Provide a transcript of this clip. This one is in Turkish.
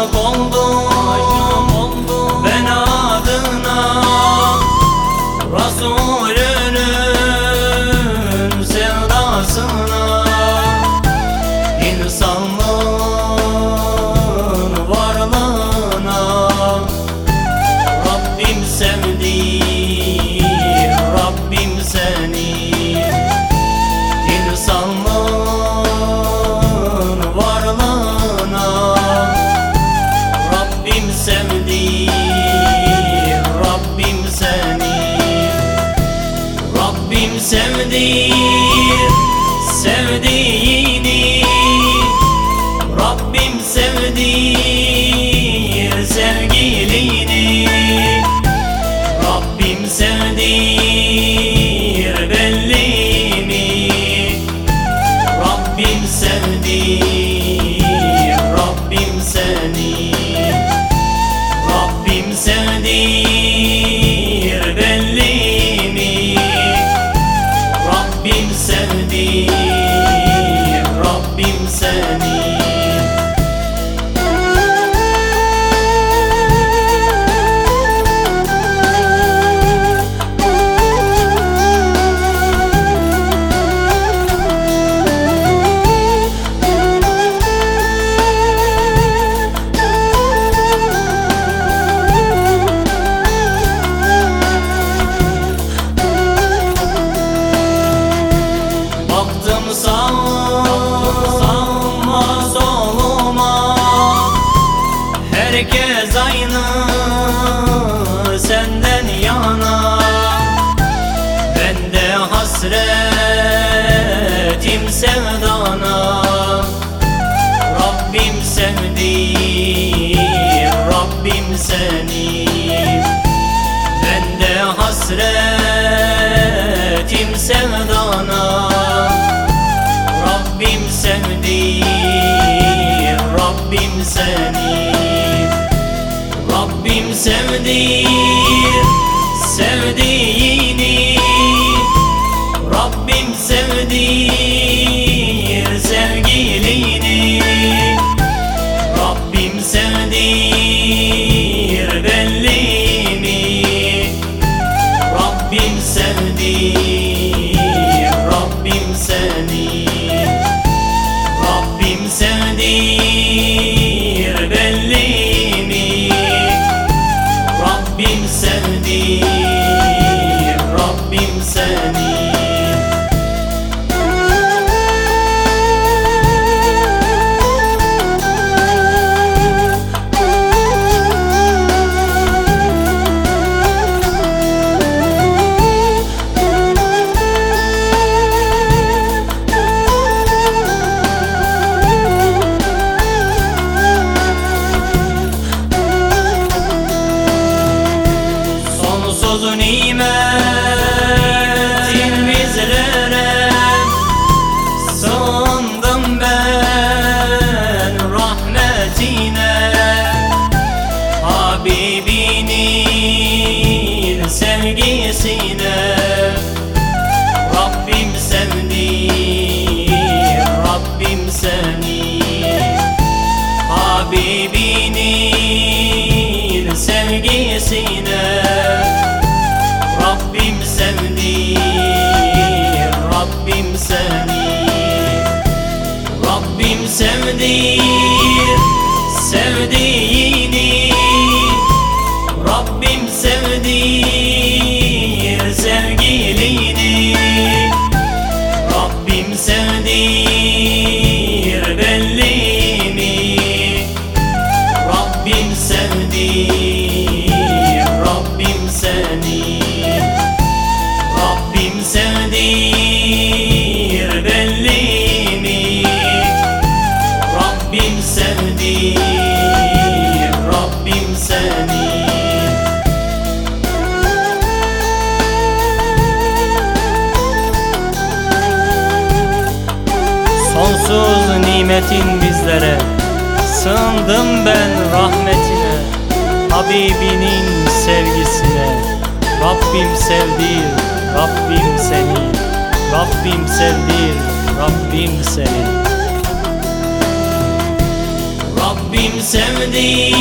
aşık oldum. Ben adına Resulünün sevdasına sevdir sevdiğini Rabbim sevdir 70 Herkes aynı senden yana. Ben de hasretim sevdana. Rabbim sevdi Rabbim seni sevgisine Rabbim sevdi Rabbim seni Habibinin sevgisine. Rabbim sevdi Rabbim seni Rabbim sevdi sevdiğini nimetin bizlere. Sığındım ben rahmetine Habibinin sevgisine. Rabbim sevdir Rabbim seni. Rabbim sevdir Rabbim seni. Rabbim sevdir